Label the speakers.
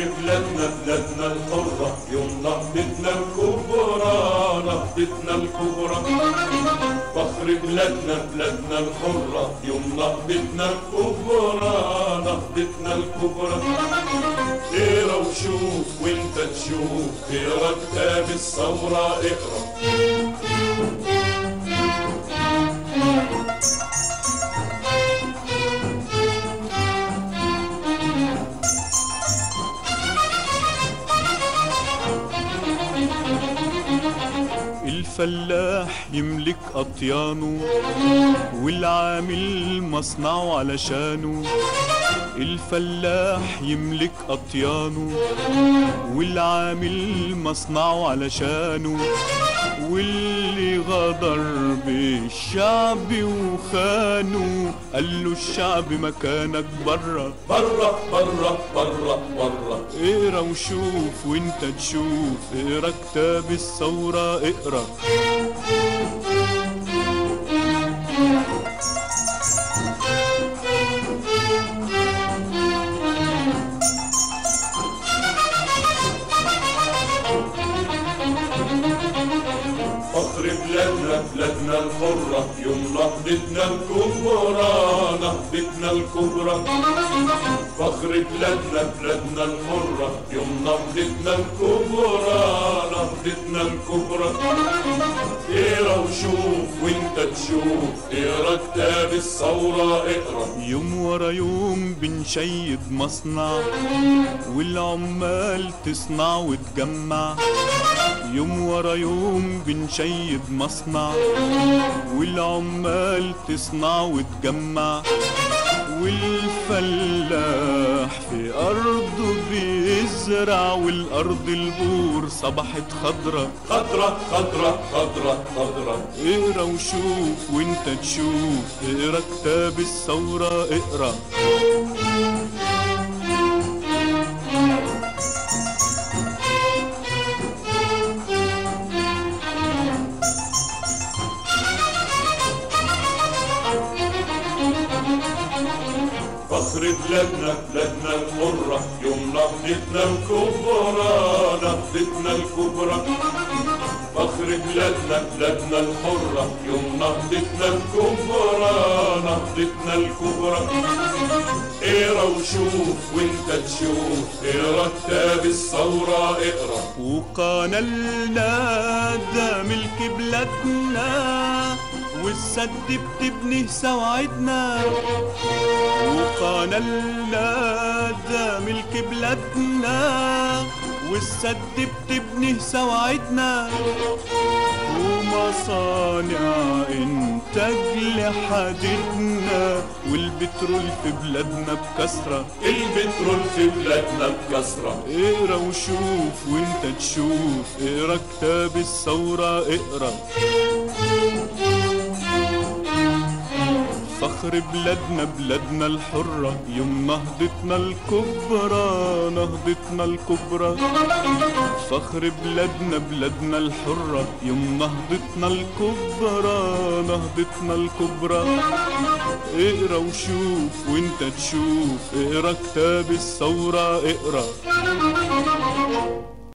Speaker 1: ببلادنا بلادنا الحرة يوم نهضتنا الكبرى نهضتنا الكبرى. فخر بلادنا بلادنا الحرة يوم نهضتنا الكبرى نهضتنا الكبرى. اقرأ وشوف وانت تشوف في ركاب الثورة اقرأ.
Speaker 2: الفلاح يملك أطيانه والعامل مصنعه علشانه الفلاح يملك أطيانه والعامل مصنعه علشانه واللي غدر بالشعب وخانه. قال له الشعب مكانك برا.
Speaker 1: برا برا برا برا.
Speaker 2: اقرا وشوف وانت تشوف اقرا كتاب الثورة اقرا.
Speaker 1: بلادنا الحرة يوم نهضتنا الكبرى نهضتنا الكبرى فخر بلادنا بلادنا الحرة يوم نهضتنا الكبرى نهضتنا الكبرى وشوف وانت تشوف اقرا كتاب الثورة؟ اقرأ.
Speaker 2: يوم ورا يوم بنشيد مصنع والعمال تصنع وتجمع. يوم ورا يوم بنشيد مصنع والعمال تصنع وتجمع. والفلاح في أرضه بيزرع والأرض البور صبحت خضرة.
Speaker 1: خضرة خضرة خضرة خضرة.
Speaker 2: اقرأ وشوف وانت تشوف اقرأ كتاب الثورة اقرأ.
Speaker 1: فخر بلادنا بلادنا الحرة يوم نهضتنا الكبرى نهضتنا الكبرى. فخر بلادنا بلادنا الحرة يوم نهضتنا الكبرى نهضتنا الكبرى. اقرأ وشوف وانت تشوف اقرأ كتاب الثورة اقرأ.
Speaker 2: وقانلنا ده ملك بلادنا والسد بتبني سواعدنا. وقانلنا ده ملك بلادنا والسد بتبني سواعدنا ومصانع إنتاج لحديدنا والبترول في بلادنا بكثره
Speaker 1: البترول في بلادنا بكثرة
Speaker 2: اقرأ وشوف وانت تشوف. اقرأ كتاب الثورة اقرأ. فخر بلادنا بلادنا الحرة. يوم نهضتنا الكبرى نهضتنا الكبرى. فخر بلادنا بلادنا الحرة. يوم نهضتنا الكبرى نهضتنا الكبرى. اقرأ وشوف وانت تشوف. اقرأ كتاب الثورة اقرأ.